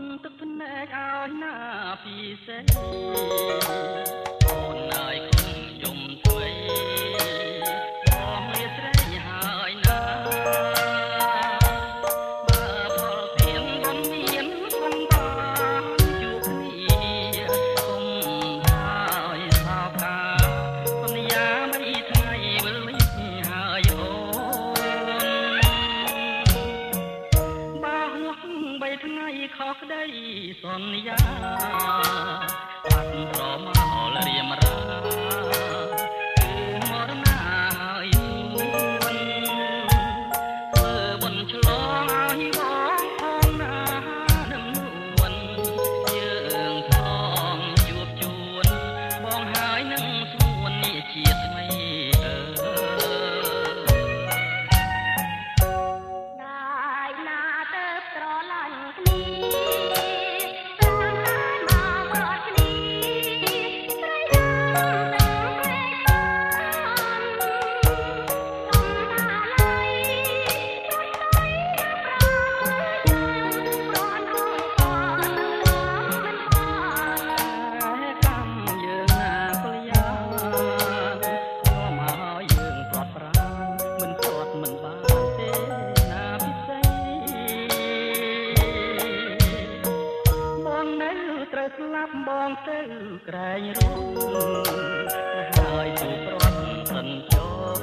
នទឹកភ្នែកឲ្យណាពិសេសអូនហើយខ្ញុំយំស្វី Oh Sonia. ក្រែងរុកហើយទូប្រត់សិនចូល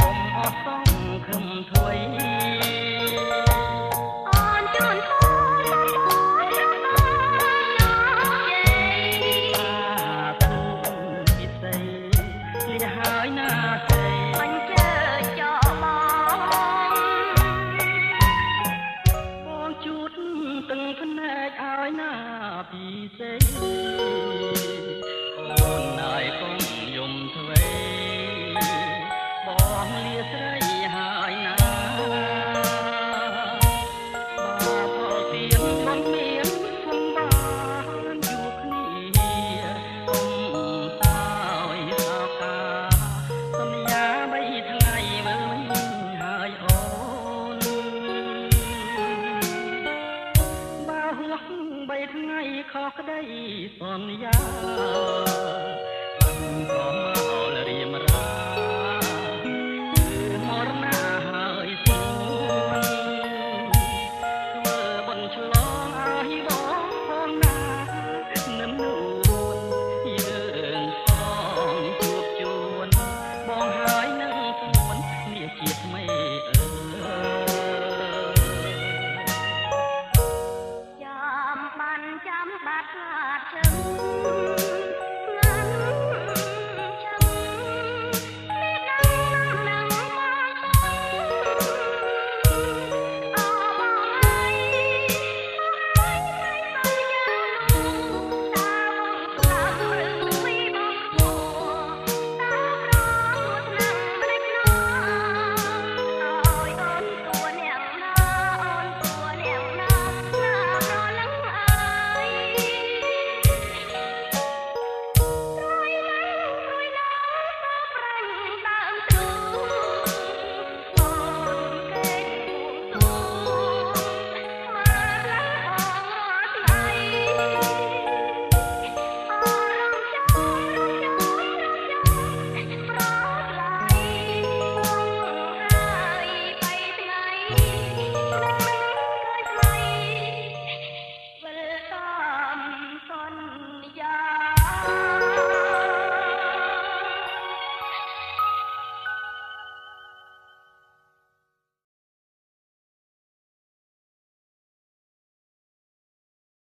កុំអស់សង្ឃឹមធ្វេ ឲ្យណាពិសេសអូនណាយកុំ សន្យា